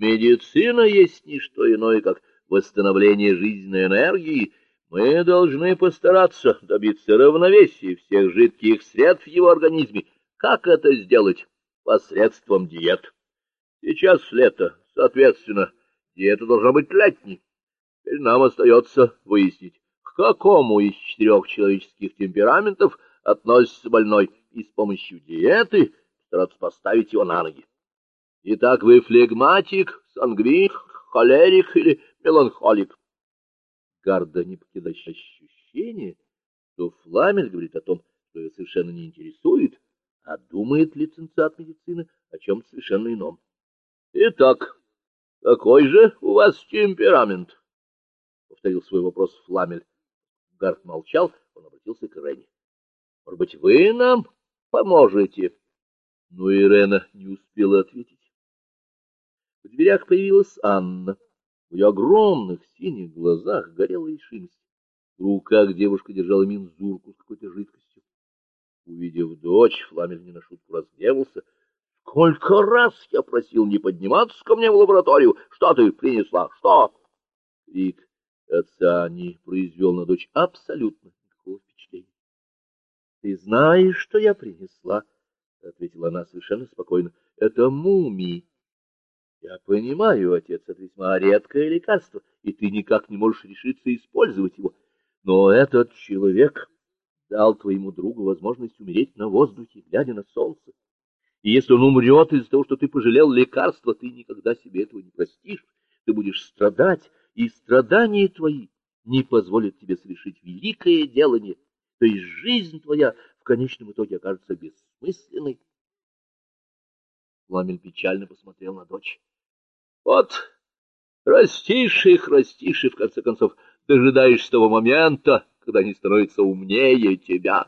Медицина есть не что иное, как восстановление жизненной энергии. Мы должны постараться добиться равновесия всех жидких средств в его организме. Как это сделать? Посредством диет. Сейчас лето, соответственно, диета должна быть летней. Теперь нам остается выяснить, к какому из четырех человеческих темпераментов относится больной, и с помощью диеты стараться поставить его на ноги. Итак, вы флегматик, сангвин, холерик или меланхолик? Гарда не покидающее ощущение, что Фламель говорит о том, что ее совершенно не интересует, а думает лицензиат медицины о чем-то совершенно ином. Итак, какой же у вас темперамент? повторил свой вопрос Фламель. Гард молчал, он обратился к Рене. Может быть, вы нам поможете? Но Ирена не успела ответить. Дверях появилась Анна. В ее огромных синих глазах горела решимость. В руках девушка держала мензурку с какой-то жидкостью. Увидев дочь, Фламель не на шутку разгневался. — Сколько раз я просил не подниматься ко мне в лабораторию! Что ты принесла? Что? Крик отца не произвел на дочь абсолютно никакого впечатления. — Ты знаешь, что я принесла? — ответила она совершенно спокойно. — Это мумии. Я понимаю, отец, это весьма редкое лекарство, и ты никак не можешь решиться использовать его. Но этот человек дал твоему другу возможность умереть на воздухе, глядя на солнце. И если он умрет из-за того, что ты пожалел лекарства, ты никогда себе этого не простишь. Ты будешь страдать, и страдания твои не позволят тебе совершить великое делание, то есть жизнь твоя в конечном итоге окажется бессмысленной. Ламель печально посмотрел на дочь. Вот, растишь их, растишь, и в конце концов дожидаешься того момента, когда они становятся умнее тебя.